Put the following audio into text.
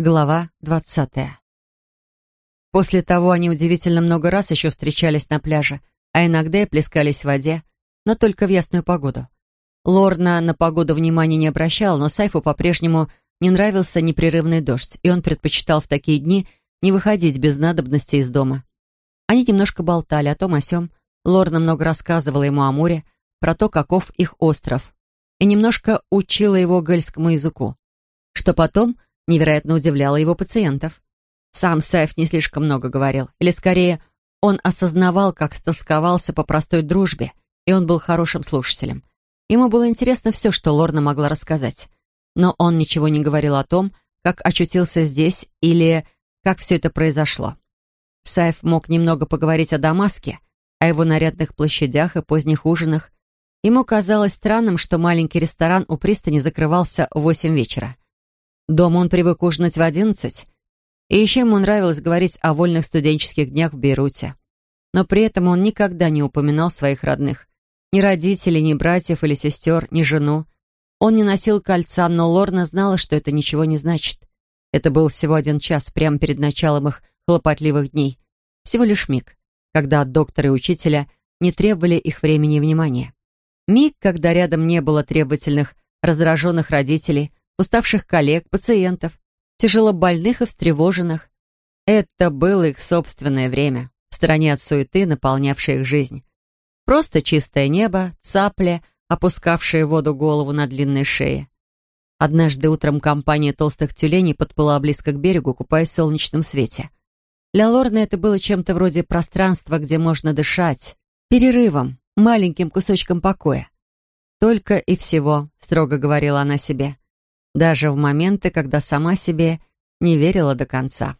Глава двадцатая. После того они удивительно много раз еще встречались на пляже, а иногда и плескались в воде, но только в ясную погоду. Лорна на погоду внимания не обращал, но Сайфу по-прежнему не нравился непрерывный дождь, и он предпочитал в такие дни не выходить без надобности из дома. Они немножко болтали о том о сём. Лорна много рассказывала ему о море, про то, каков их остров, и немножко учила его гельскому языку, что потом невероятно удивляло его пациентов. Сам Сайф не слишком много говорил, или скорее, он осознавал, как стосковался по простой дружбе, и он был хорошим слушателем. Ему было интересно все, что Лорна могла рассказать. Но он ничего не говорил о том, как очутился здесь или как все это произошло. Сайф мог немного поговорить о Дамаске, о его нарядных площадях и поздних ужинах. Ему казалось странным, что маленький ресторан у пристани закрывался в восемь вечера. Дома он привык ужинать в одиннадцать, и еще ему нравилось говорить о вольных студенческих днях в Бейруте. Но при этом он никогда не упоминал своих родных. Ни родителей, ни братьев или сестер, ни жену. Он не носил кольца, но Лорна знала, что это ничего не значит. Это был всего один час, прямо перед началом их хлопотливых дней. Всего лишь миг, когда от доктора и учителя не требовали их времени и внимания. Миг, когда рядом не было требовательных, раздраженных родителей, уставших коллег, пациентов, тяжело больных и встревоженных. Это было их собственное время, в стороне от суеты, наполнявшей их жизнь. Просто чистое небо, цапля, опускавшие в воду голову на длинной шее. Однажды утром компания толстых тюленей подплыла близко к берегу, купаясь в солнечном свете. Для Лорны это было чем-то вроде пространства, где можно дышать, перерывом, маленьким кусочком покоя. Только и всего, строго говорила она себе даже в моменты, когда сама себе не верила до конца.